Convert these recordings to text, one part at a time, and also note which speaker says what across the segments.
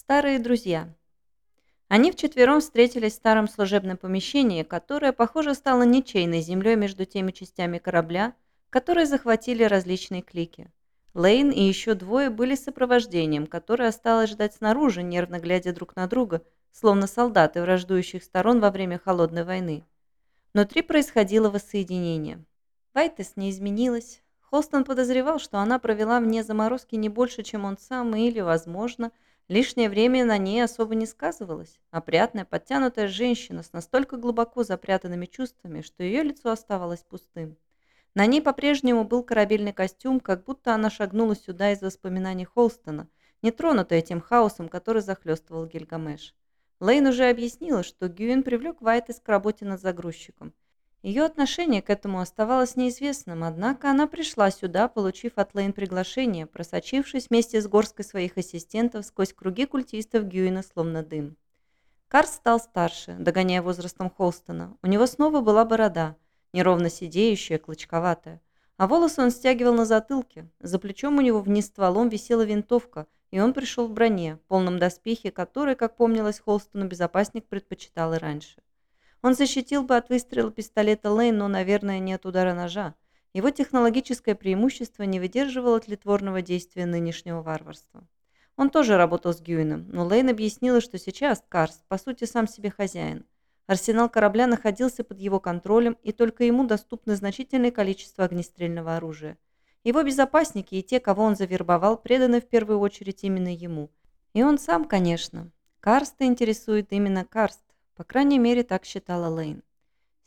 Speaker 1: Старые друзья. Они вчетвером встретились в старом служебном помещении, которое, похоже, стало ничейной землей между теми частями корабля, которые захватили различные клики. Лейн и еще двое были сопровождением, которое осталось ждать снаружи, нервно глядя друг на друга, словно солдаты враждующих сторон во время Холодной войны. Внутри происходило воссоединение. Вайтес не изменилась. Холстон подозревал, что она провела вне заморозки не больше, чем он сам, или, возможно, Лишнее время на ней особо не сказывалось. Опрятная, подтянутая женщина с настолько глубоко запрятанными чувствами, что ее лицо оставалось пустым. На ней по-прежнему был корабельный костюм, как будто она шагнула сюда из воспоминаний Холстона, не тронутая тем хаосом, который захлестывал Гильгамеш. Лейн уже объяснила, что Гюин привлек Вайтес к работе над загрузчиком – ее отношение к этому оставалось неизвестным, однако она пришла сюда, получив от Лейн приглашение, просочившись вместе с горской своих ассистентов сквозь круги культистов Гюина, словно дым. Карс стал старше, догоняя возрастом Холстона. У него снова была борода, неровно сидеющая, клочковатая. А волосы он стягивал на затылке. За плечом у него вниз стволом висела винтовка, и он пришел в броне, полном доспехе, который, как помнилось Холстону, безопасник предпочитал и раньше. Он защитил бы от выстрела пистолета Лейн, но, наверное, не от удара ножа. Его технологическое преимущество не выдерживало тлетворного действия нынешнего варварства. Он тоже работал с Гюином, но Лейн объяснила, что сейчас Карс, по сути, сам себе хозяин. Арсенал корабля находился под его контролем, и только ему доступно значительное количество огнестрельного оружия. Его безопасники и те, кого он завербовал, преданы в первую очередь именно ему. И он сам, конечно. Карста интересует именно Карст, по крайней мере, так считала Лейн.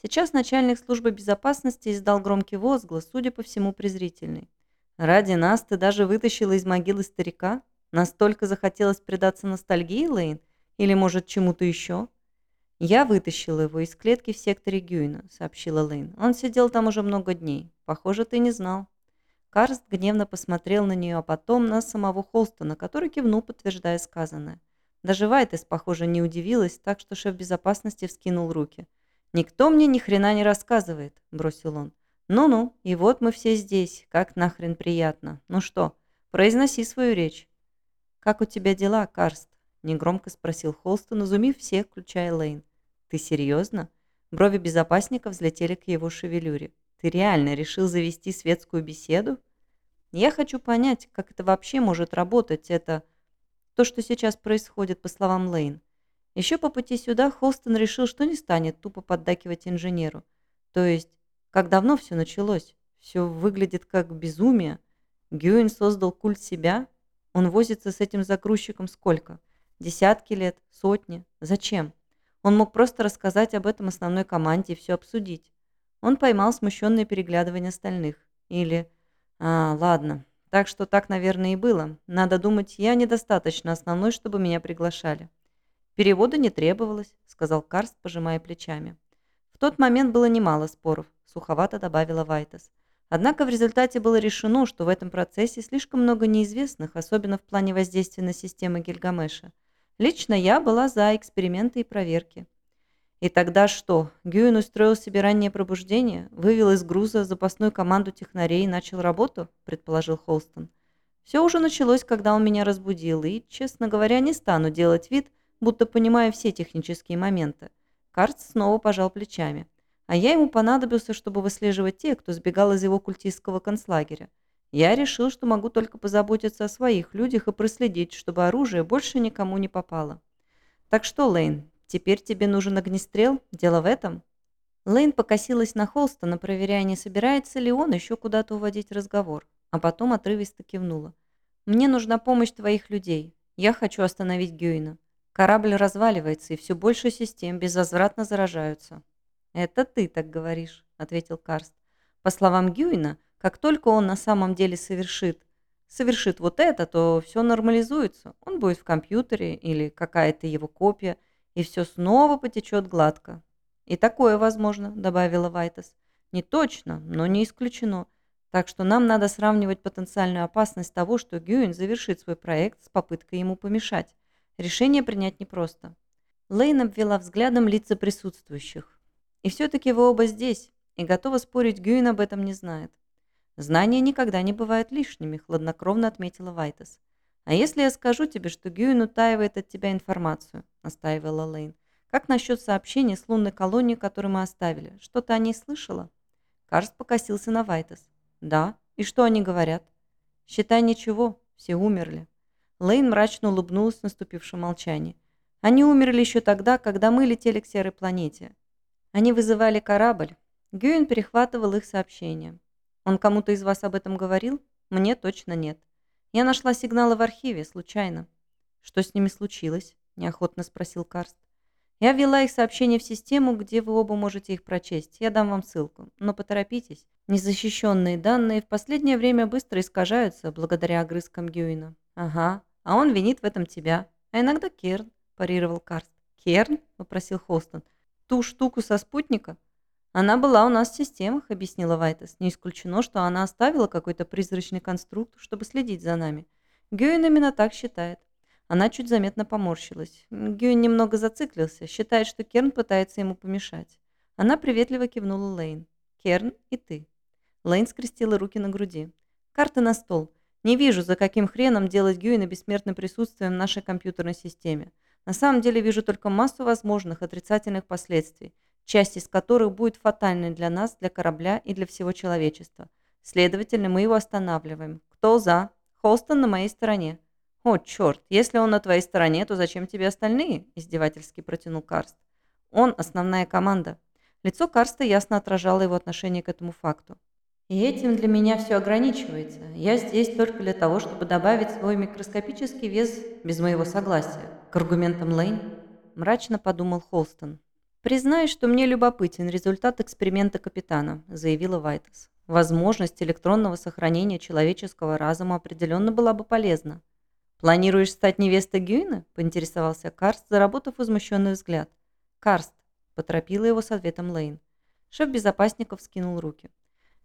Speaker 1: Сейчас начальник службы безопасности издал громкий возглас, судя по всему, презрительный. «Ради нас ты даже вытащила из могилы старика? Настолько захотелось предаться ностальгии, Лейн? Или, может, чему-то еще?» «Я вытащила его из клетки в секторе Гюйна», — сообщила Лейн. «Он сидел там уже много дней. Похоже, ты не знал». Карст гневно посмотрел на нее, а потом на самого Холстона, который кивнул, подтверждая сказанное. Даже Вайтес, похоже, не удивилась, так что шеф безопасности вскинул руки. «Никто мне ни хрена не рассказывает», – бросил он. «Ну-ну, и вот мы все здесь. Как нахрен приятно. Ну что, произноси свою речь». «Как у тебя дела, Карст?» – негромко спросил Холстон, изумив всех, включая Лейн. «Ты серьезно?» Брови безопасника взлетели к его шевелюре. «Ты реально решил завести светскую беседу?» «Я хочу понять, как это вообще может работать, это...» То, что сейчас происходит, по словам Лейн. Еще по пути сюда Холстон решил, что не станет тупо поддакивать инженеру. То есть, как давно все началось? Все выглядит как безумие. Гюин создал культ себя. Он возится с этим загрузчиком сколько? Десятки лет? Сотни? Зачем? Он мог просто рассказать об этом основной команде и все обсудить. Он поймал смущенное переглядывание остальных. Или... А, ладно, так что так, наверное, и было. Надо думать, я недостаточно основной, чтобы меня приглашали. Перевода не требовалось, сказал Карст, пожимая плечами. В тот момент было немало споров, суховато добавила Вайтас. Однако в результате было решено, что в этом процессе слишком много неизвестных, особенно в плане воздействия на системы Гильгамеша. Лично я была за эксперименты и проверки. И тогда что? Гюин устроил себе раннее пробуждение, вывел из груза запасную команду технарей и начал работу, предположил Холстон. Все уже началось, когда он меня разбудил, и, честно говоря, не стану делать вид, будто понимаю все технические моменты. Карст снова пожал плечами. А я ему понадобился, чтобы выслеживать тех, кто сбегал из его культистского концлагеря. Я решил, что могу только позаботиться о своих людях и проследить, чтобы оружие больше никому не попало. Так что, Лейн, Теперь тебе нужен огнестрел? Дело в этом?» Лейн покосилась на Холстона, проверяя, не собирается ли он еще куда-то уводить разговор, а потом отрывисто кивнула. «Мне нужна помощь твоих людей. Я хочу остановить Гюина. Корабль разваливается, и все больше систем безвозвратно заражаются». «Это ты так говоришь», — ответил Карст. «По словам Гюина, как только он на самом деле совершит, совершит вот это, то все нормализуется. Он будет в компьютере или какая-то его копия — и все снова потечет гладко. «И такое возможно», — добавила Вайтас. «Не точно, но не исключено. Так что нам надо сравнивать потенциальную опасность того, что Гюин завершит свой проект с попыткой ему помешать. Решение принять непросто». Лейн обвела взглядом лица присутствующих. «И все-таки вы оба здесь, и готова спорить, Гюин об этом не знает». «Знания никогда не бывают лишними», — хладнокровно отметила Вайтас. «А если я скажу тебе, что Гюин утаивает от тебя информацию?» – настаивала Лейн. «Как насчет сообщения с лунной колонией, которую мы оставили? Что-то о ней слышала?» Карст покосился на Вайтес. «Да. И что они говорят?» «Считай ничего. Все умерли». Лейн мрачно улыбнулась в наступившем молчании. «Они умерли еще тогда, когда мы летели к серой планете. Они вызывали корабль. Гюин перехватывал их сообщения. Он кому-то из вас об этом говорил? Мне точно нет. Я нашла сигналы в архиве, случайно. Что с ними случилось? Неохотно спросил Карст. Я ввела их сообщения в систему, где вы оба можете их прочесть. Я дам вам ссылку. Но поторопитесь. Незащищенные данные в последнее время быстро искажаются благодаря огрызкам Гюина. Ага. А он винит в этом тебя. А иногда Керн, парировал Карст. Керн? Попросил Холстон. Ту штуку со спутника? Она была у нас в системах, объяснила Вайтес. Не исключено, что она оставила какой-то призрачный конструкт, чтобы следить за нами. Гюин именно так считает. Она чуть заметно поморщилась. Гюин немного зациклился, считает, что Керн пытается ему помешать. Она приветливо кивнула Лейн. «Керн и ты». Лейн скрестила руки на груди. «Карты на стол. Не вижу, за каким хреном делать Гюина бессмертным присутствием в нашей компьютерной системе. На самом деле вижу только массу возможных отрицательных последствий часть из которых будет фатальной для нас, для корабля и для всего человечества. Следовательно, мы его останавливаем. Кто за? Холстон на моей стороне. «О, черт, если он на твоей стороне, то зачем тебе остальные?» – издевательски протянул Карст. «Он – основная команда». Лицо Карста ясно отражало его отношение к этому факту. «И этим для меня все ограничивается. Я здесь только для того, чтобы добавить свой микроскопический вес без моего согласия. К аргументам Лейн?» – мрачно подумал Холстон. «Признаюсь, что мне любопытен результат эксперимента капитана», – заявила Вайтес. «Возможность электронного сохранения человеческого разума определенно была бы полезна». «Планируешь стать невестой Гюйна?» – поинтересовался Карст, заработав возмущенный взгляд. «Карст», – поторопила его с ответом Лейн. Шеф безопасников скинул руки.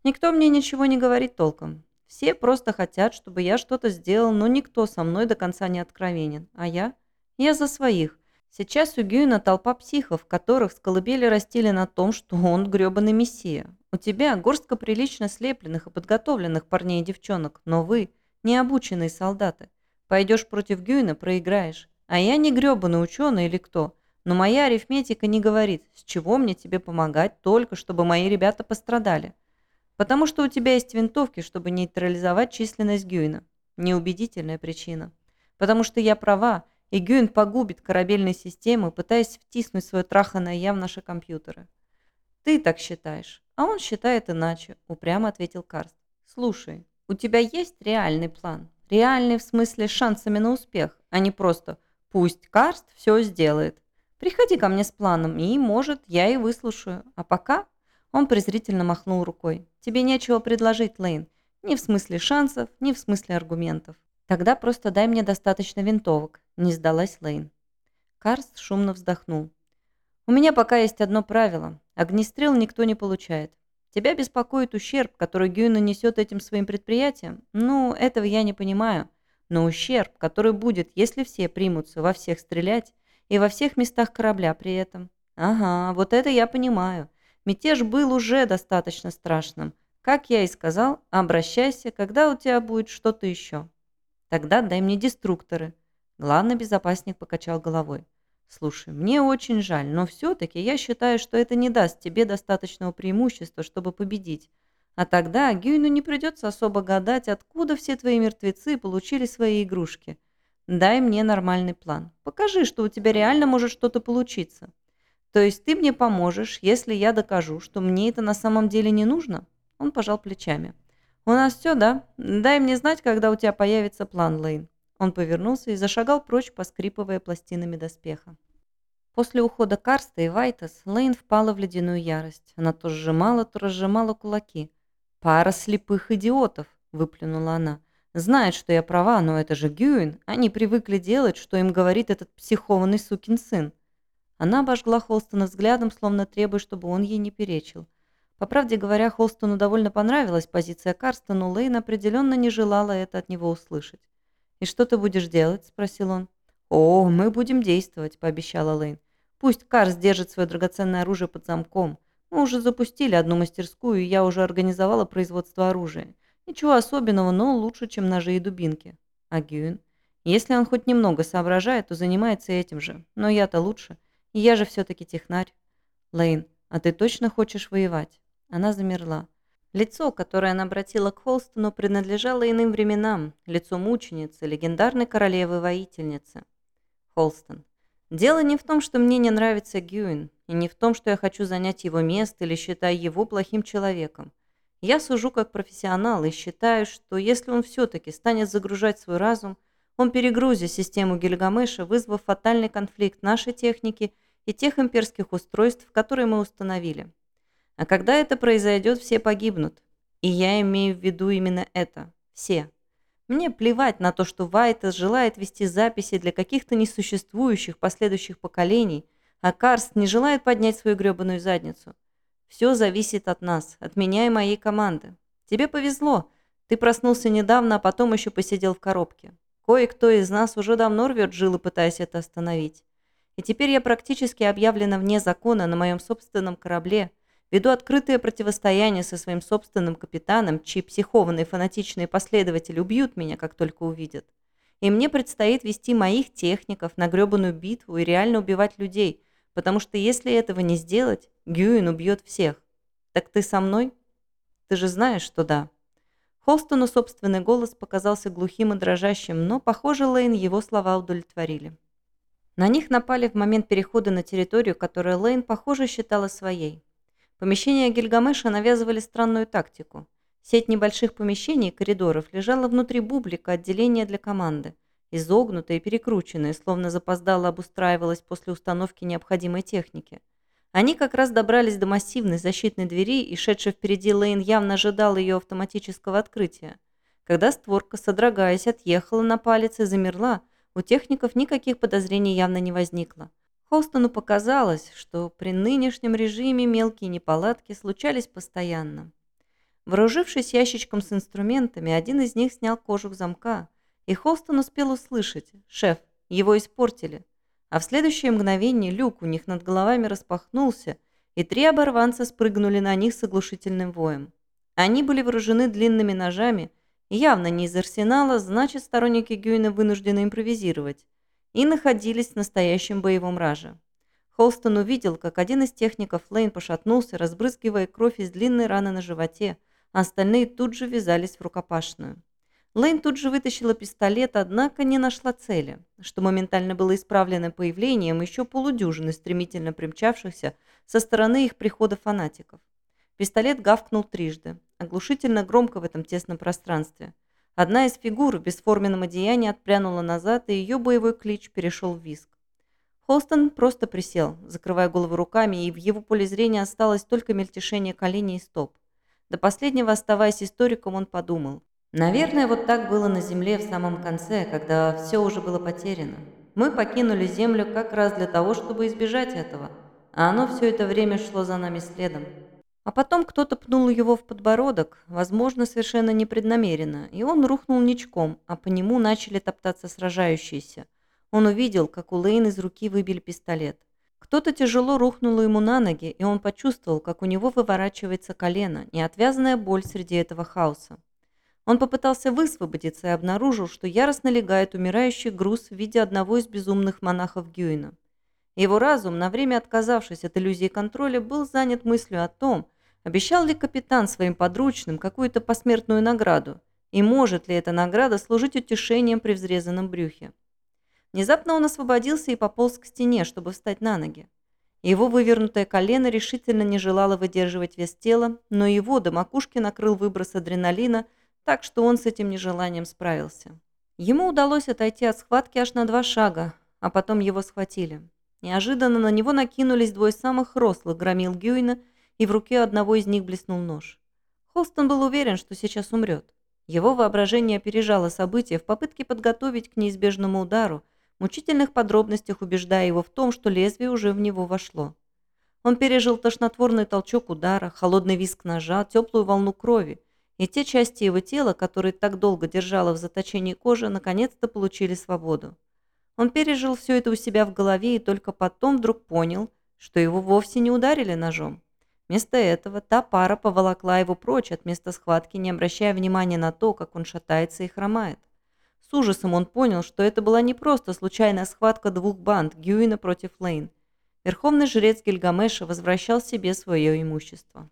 Speaker 1: «Никто мне ничего не говорит толком. Все просто хотят, чтобы я что-то сделал, но никто со мной до конца не откровенен. А я? Я за своих. Сейчас у Гюйна толпа психов, которых с колыбели растили на том, что он грёбаный мессия. У тебя горстка прилично слепленных и подготовленных парней и девчонок, но вы – необученные солдаты. Пойдешь против Гюйна – проиграешь. А я не грёбаный ученый или кто. Но моя арифметика не говорит, с чего мне тебе помогать, только чтобы мои ребята пострадали. Потому что у тебя есть винтовки, чтобы нейтрализовать численность Гюйна. Неубедительная причина. Потому что я права – и Гюин погубит корабельные системы, пытаясь втиснуть свое траханное я в наши компьютеры. «Ты так считаешь, а он считает иначе», – упрямо ответил Карст. «Слушай, у тебя есть реальный план? Реальный в смысле шансами на успех, а не просто «пусть Карст все сделает». Приходи ко мне с планом, и, может, я и выслушаю. А пока...» Он презрительно махнул рукой. «Тебе нечего предложить, Лейн. Ни в смысле шансов, ни в смысле аргументов. Тогда просто дай мне достаточно винтовок. Не сдалась Лейн. Карст шумно вздохнул. «У меня пока есть одно правило. Огнестрел никто не получает. Тебя беспокоит ущерб, который Гюй нанесет этим своим предприятиям? Ну, этого я не понимаю. Но ущерб, который будет, если все примутся во всех стрелять и во всех местах корабля при этом. Ага, вот это я понимаю. Мятеж был уже достаточно страшным. Как я и сказал, обращайся, когда у тебя будет что-то еще. Тогда дай мне деструкторы. Главный безопасник покачал головой. «Слушай, мне очень жаль, но все-таки я считаю, что это не даст тебе достаточного преимущества, чтобы победить. А тогда Гюйну не придется особо гадать, откуда все твои мертвецы получили свои игрушки. Дай мне нормальный план. Покажи, что у тебя реально может что-то получиться. То есть ты мне поможешь, если я докажу, что мне это на самом деле не нужно?» Он пожал плечами. «У нас все, да? Дай мне знать, когда у тебя появится план, Лейн». Он повернулся и зашагал прочь, поскрипывая пластинами доспеха. После ухода Карста и Вайтас Лейн впала в ледяную ярость. Она то сжимала, то разжимала кулаки. «Пара слепых идиотов!» – выплюнула она. «Знает, что я права, но это же Гюин. Они привыкли делать, что им говорит этот психованный сукин сын». Она обожгла Холстона взглядом, словно требуя, чтобы он ей не перечил. По правде говоря, Холстону довольно понравилась позиция Карста, но Лейн определенно не желала это от него услышать. «И что ты будешь делать?» – спросил он. «О, мы будем действовать», – пообещала Лейн. «Пусть Карс держит свое драгоценное оружие под замком. Мы уже запустили одну мастерскую, и я уже организовала производство оружия. Ничего особенного, но лучше, чем ножи и дубинки. А Гюн? Если он хоть немного соображает, то занимается этим же. Но я-то лучше. Я же все-таки технарь. Лейн, а ты точно хочешь воевать? Она замерла. Лицо, которое она обратила к Холстону, принадлежало иным временам. Лицо мученицы, легендарной королевы-воительницы. Холстон. Дело не в том, что мне не нравится Гюин, и не в том, что я хочу занять его место или считаю его плохим человеком. Я сужу как профессионал и считаю, что если он все-таки станет загружать свой разум, он перегрузит систему Гильгамеша, вызвав фатальный конфликт нашей техники и тех имперских устройств, которые мы установили. А когда это произойдет, все погибнут. И я имею в виду именно это. Все. Мне плевать на то, что Вайтес желает вести записи для каких-то несуществующих последующих поколений, а Карст не желает поднять свою гребаную задницу. Все зависит от нас, от меня и моей команды. Тебе повезло. Ты проснулся недавно, а потом еще посидел в коробке. Кое-кто из нас уже давно рвет жилы, пытаясь это остановить. И теперь я практически объявлена вне закона на моем собственном корабле, веду открытое противостояние со своим собственным капитаном, чьи психованные фанатичные последователи убьют меня, как только увидят. И мне предстоит вести моих техников на гребаную битву и реально убивать людей, потому что если этого не сделать, Гюин убьет всех. Так ты со мной? Ты же знаешь, что да. Холстону собственный голос показался глухим и дрожащим, но, похоже, Лейн его слова удовлетворили. На них напали в момент перехода на территорию, которую Лейн, похоже, считала своей. Помещения Гильгамеша навязывали странную тактику. Сеть небольших помещений и коридоров лежала внутри бублика отделения для команды, изогнутая и перекрученная, словно запоздало обустраивалась после установки необходимой техники – они как раз добрались до массивной защитной двери, и шедший впереди Лейн явно ожидал ее автоматического открытия. Когда створка, содрогаясь, отъехала на палец и замерла, у техников никаких подозрений явно не возникло. Холстону показалось, что при нынешнем режиме мелкие неполадки случались постоянно. Вооружившись ящичком с инструментами, один из них снял кожух замка, и Холстон успел услышать «Шеф, его испортили». А в следующее мгновение люк у них над головами распахнулся, и три оборванца спрыгнули на них с оглушительным воем. Они были вооружены длинными ножами, явно не из арсенала, значит, сторонники Гюйна вынуждены импровизировать, и находились в настоящем боевом раже. Холстон увидел, как один из техников Лейн пошатнулся, разбрызгивая кровь из длинной раны на животе, а остальные тут же ввязались в рукопашную. Лейн тут же вытащила пистолет, однако не нашла цели, что моментально было исправлено появлением еще полудюжины стремительно примчавшихся со стороны их прихода фанатиков. Пистолет гавкнул трижды, оглушительно громко в этом тесном пространстве. Одна из фигур в бесформенном одеянии отпрянула назад, и ее боевой клич перешел в виск. Холстон просто присел, закрывая голову руками, и в его поле зрения осталось только мельтешение коленей и стоп. До последнего оставаясь историком, он подумал. Наверное, вот так было на Земле в самом конце, когда все уже было потеряно. Мы покинули Землю как раз для того, чтобы избежать этого, а оно все это время шло за нами следом. А потом кто-то пнул его в подбородок, возможно, совершенно непреднамеренно, и он рухнул ничком, а по нему начали топтаться сражающиеся. Он увидел, как у Лейн из руки выбили пистолет. Кто-то тяжело рухнул ему на ноги, и он почувствовал, как у него выворачивается колено, неотвязанная боль среди этого хаоса. Он попытался высвободиться и обнаружил, что яростно легает умирающий груз в виде одного из безумных монахов Гюина. Его разум, на время отказавшись от иллюзии контроля, был занят мыслью о том, обещал ли капитан своим подручным какую-то посмертную награду, и может ли эта награда служить утешением при взрезанном брюхе. Внезапно он освободился и пополз к стене, чтобы встать на ноги. Его вывернутое колено решительно не желало выдерживать вес тела, но его до макушки накрыл выброс адреналина, так что он с этим нежеланием справился. Ему удалось отойти от схватки аж на два шага, а потом его схватили. Неожиданно на него накинулись двое самых рослых громил Гюйна, и в руке одного из них блеснул нож. Холстон был уверен, что сейчас умрет. Его воображение опережало события в попытке подготовить к неизбежному удару, мучительных подробностях убеждая его в том, что лезвие уже в него вошло. Он пережил тошнотворный толчок удара, холодный виск ножа, теплую волну крови, и те части его тела, которые так долго держала в заточении кожи, наконец-то получили свободу. Он пережил все это у себя в голове и только потом вдруг понял, что его вовсе не ударили ножом. Вместо этого та пара поволокла его прочь от места схватки, не обращая внимания на то, как он шатается и хромает. С ужасом он понял, что это была не просто случайная схватка двух банд Гюина против Лейн. Верховный жрец Гильгамеша возвращал себе свое имущество.